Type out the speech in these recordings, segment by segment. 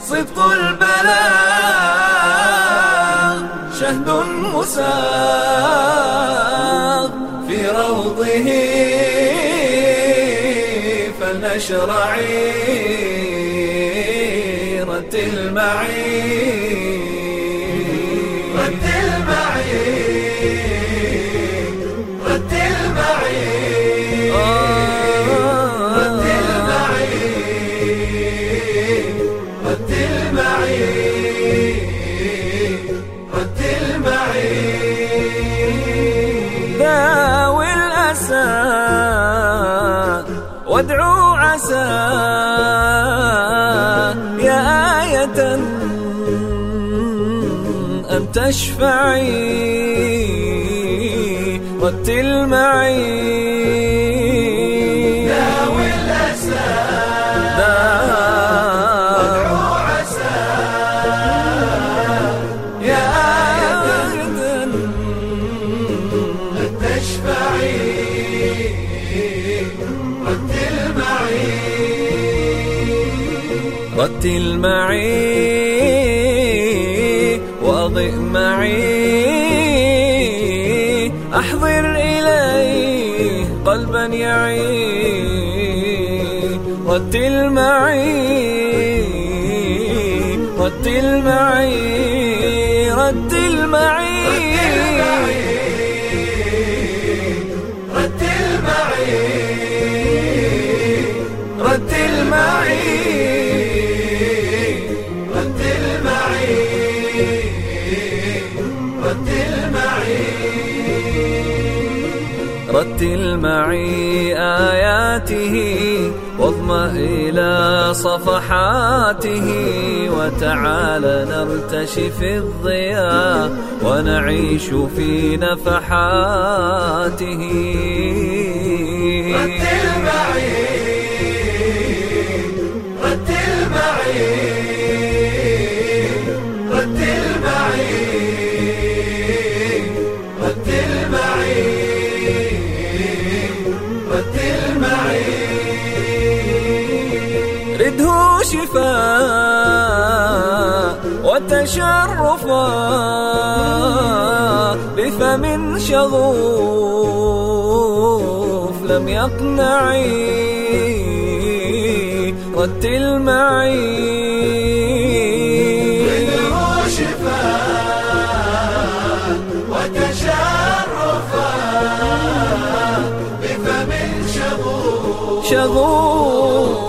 صدق البلاغ شهد مساغ. في روضه فلنشرع رتل معي رتل وادعو عسى يا آية أن تشفعي رتل معي. داوي الأسى عسى يا آية أن تشفعي. رتل معي وأضئ معي. أحضر إليه قلبا يعي رتل معي رتل معي. رتل رتل معي آياته واضمأ إلى صفحاته وتعال نرتشي في الضياء ونعيش في نفحاته. رتل معي رتل معي رتل معي رتل معي رده شفاء وتشرفا بفم شغوف لم يقنعي رتل معي. بدر شفاء وتشرفا بفم شغوف. شغوف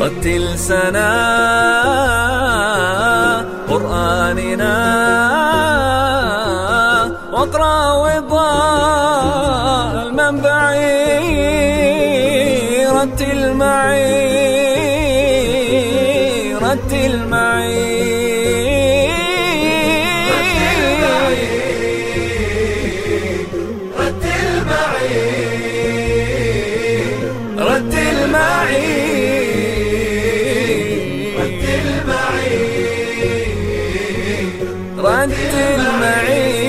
رتل سنا قرآننا واقرأ وضال من رتل معي رتل معي رتل معي